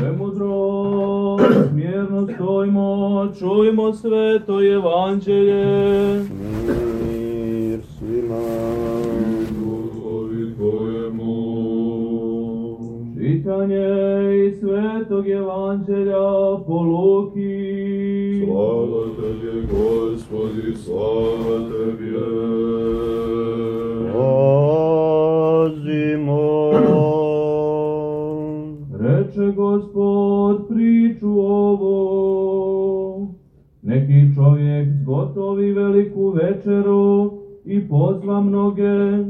Premudro, smjerno stojimo, čujmo sveto evanđelje. Mir svima. Duhovi Tvojemu. Čitanje iz svetog evanđelja po Luki. Slava Tebi, Gospodi, slava Tebi. Reče gospod priču ovo. Neki čovjek zgotovi veliku večeru i pozva mnoge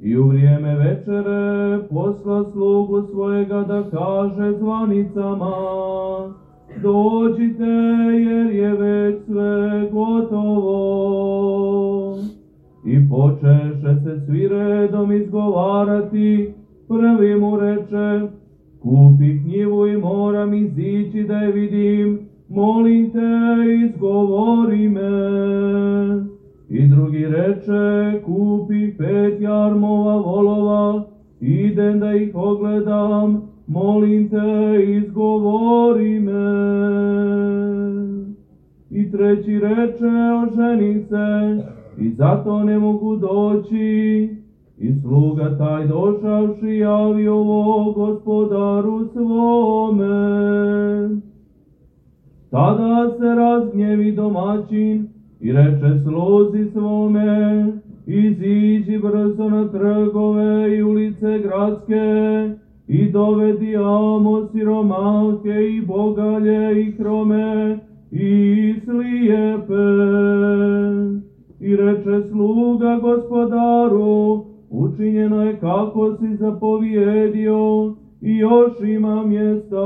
i u vrijeme večere posla slugu svojega da kaže zvanicama dođite jer je već sve gotovo. I počeše se svi redom izgovarati, prvi mu reče, kupi knjivu i moram izići da je vidim, molim te izgovori me. I drugi reče, kupi pet jarmova volova, idem da ih ogledam, molim te izgovori me. I treći reče, oženi se, i zato ne mogu doći. I sluga taj došavši javi ovo gospodaru svome. Tada se razgnjevi domaćin i reče sluzi svome, iziđi brzo na trgove i ulice gradske i dovedi amo siromahe i bogalje i krome i slijepe. Kako si zapovjedio i još ima mjesta.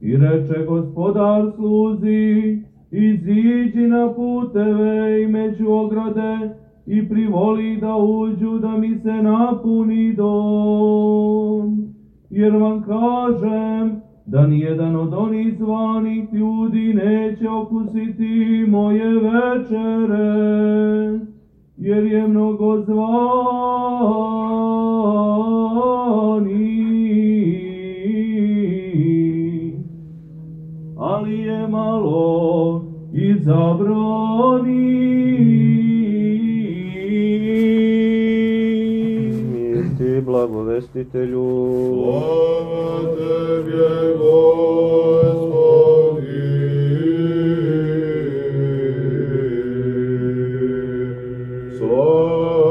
I reče gospodar sluzi, iziđi na puteve i među ograde i privoli da uđu da mi se napuni dom. Jer vam kažem da nijedan od onih zvanih ljudi neće okusiti moje večere, jer je mnogo zvani, je malo i zabroni. Mir ti, blagovestitelju. Slava tebe, Gospodi. Slava